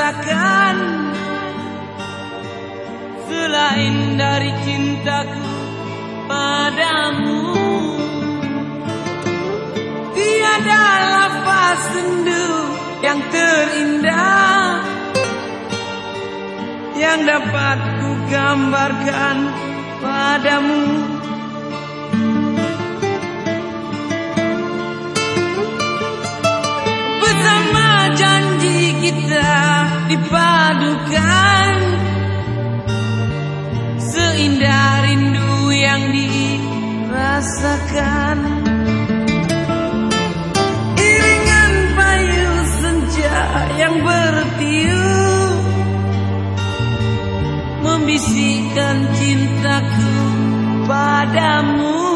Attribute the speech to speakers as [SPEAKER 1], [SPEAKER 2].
[SPEAKER 1] rasakan Selain dari cintaku padamu Tiada lafaz sendu yang terindah Yang dapat ku gambarkan padamu dipadukan. Seindah rindu yang dirasakan. Iringan payu senja yang bertiup. Membisikkan cintaku padamu